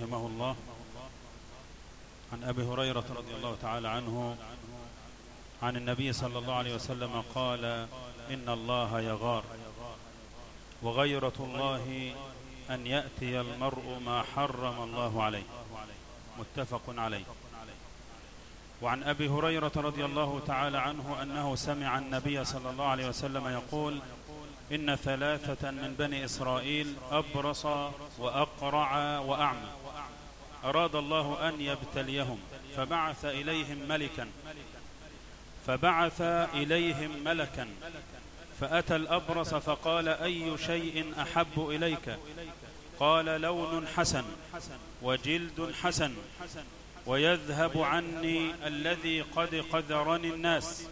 رحمه الله. عن أبي هريرة رضي الله تعالى عنه عن النبي صلى الله عليه وسلم قال إن الله يغار وغيرة الله أن يأتي المرء ما حرم الله عليه. متفق عليه. وعن أبي هريرة رضي الله تعالى عنه أنه سمع النبي صلى الله عليه وسلم يقول إن ثلاثة من بني إسرائيل أبرص وأقرع وأعمى. أراد الله أن يبتليهم فبعث إليهم ملكا. فبعث إليهم ملكا. فأتى الأبرص فقال أي شيء أحب إليك؟ قال لون حسن وجلد حسن ويذهب عني الذي قد قذرني الناس.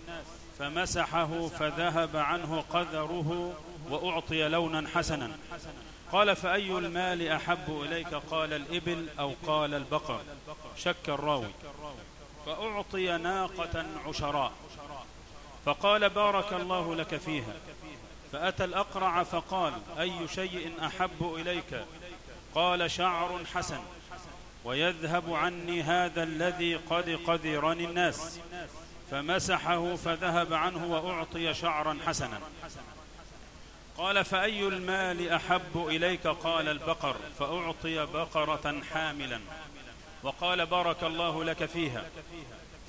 فمسحه فذهب عنه قذره وأعطي لونا حسنا. قال فأي المال أحب إليك؟ قال الإبل أو قال البقر. شك الراوي. فأعطي ناقة عشراء. فقال بارك الله لك فيها. فأتى الأقرع فقال أي شيء أحب إليك؟ قال شعر حسن. ويذهب عني هذا الذي قد قذرني الناس. فمسحه فذهب عنه وأعطي شعرا حسنا. قال فأي المال أحب إليك؟ قال البقر. فأعطي بقرة حاملا. وقال بارك الله لك فيها.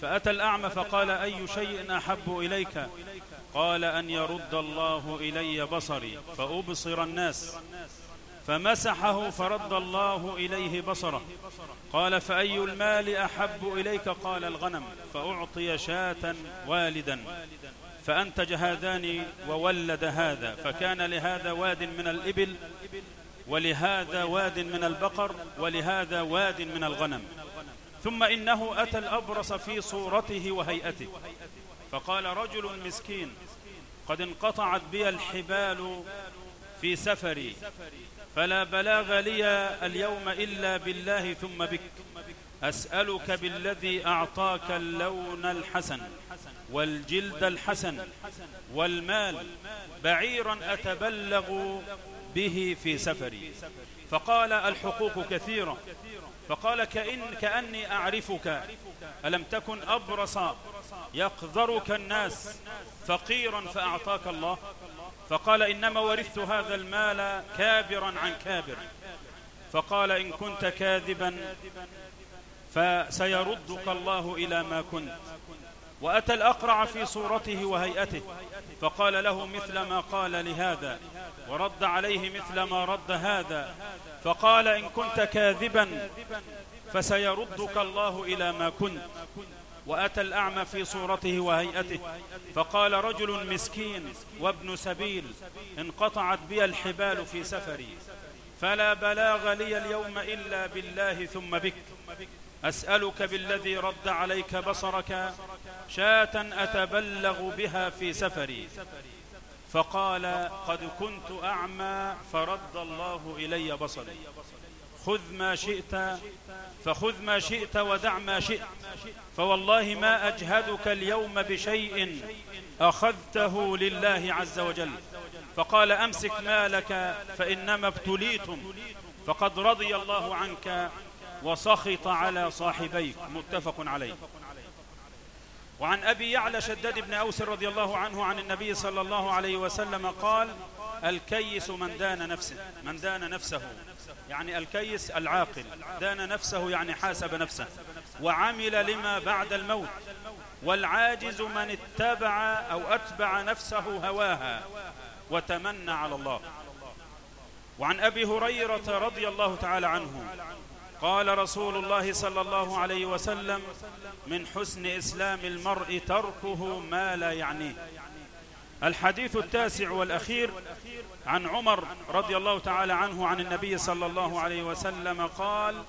فأتى الأعمى فقال أي شيء أحب إليك؟ قال أن يرد الله إلي بصري فأبصر الناس. فمسحه فرد الله إليه بصره. قال فأي المال أحب إليك؟ قال الغنم. فأعطي شاة والدا. فأنتج هذان وولد هذا فكان لهذا واد من الإبل ولهذا واد من البقر ولهذا واد من الغنم. ثم إنه أتى الأبرص في صورته وهيئته. فقال رجل مسكين قد انقطعت بي الحبال في سفري فلا بلاغ لي اليوم إلا بالله ثم بك. أسألك بالذي أعطاك اللون الحسن والجلد الحسن والمال بعيرا أتبلغ به في سفري. فقال الحقوق كثيرة. فقال كأن كأني أعرفك ألم تكن أبرص يقذرك الناس فقيرا فأعطاك الله. فقال إنما ورثت هذا المال كابرا عن كابر. فقال إن كنت كاذبا فسيردك الله إلى ما كنت. وأتى الأقرع في صورته وهيئته فقال له مثل ما قال لهذا ورد عليه مثل ما رد هذا فقال إن كنت كاذبا فسيردك الله إلى ما كنت. وأتى الأعمى في صورته وهيئته فقال رجل مسكين وابن سبيل انقطعت بي الحبال في سفري. فلا بلاغ لي اليوم إلا بالله ثم بك. أسألك بالذي رد عليك بصرك شاة أتبلغ بها في سفري. فقال قد كنت أعمى فرد الله إلي بصري. خذ ما شئت فخذ ما شئت ودع ما شئت. فوالله ما أجهدك اليوم بشيء أخذته لله عز وجل. فقال أمسك مالك فإنما ابتليتم. فقد رضي الله عنك وسخط على صاحبيك. متفق عليه. وعن أبي يعلى شداد بن أوس رضي الله عنه عن النبي صلى الله عليه وسلم قال الكيس من دان نفسه من دان نفسه. يعني الكيس العاقل. دان نفسه يعني حاسب نفسه. وعمل لما بعد الموت. والعاجز من اتبع أو أتبع نفسه هواها. وتمنى على الله. وعن أبي هريرة رضي الله تعالى عنه قال رسول الله صلى الله عليه وسلم من حسن إسلام المرء تركه ما لا يعنيه. الحديث التاسع والأخير عن عمر رضي الله تعالى عنه عن النبي صلى الله عليه وسلم قال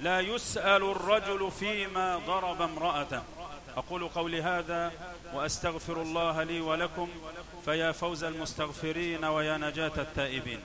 لا يسأل الرجل فيما ضرب امرأته. أقول قولي هذا وأستغفر الله لي ولكم فيا فوز المستغفرين ويا نجاة التائبين.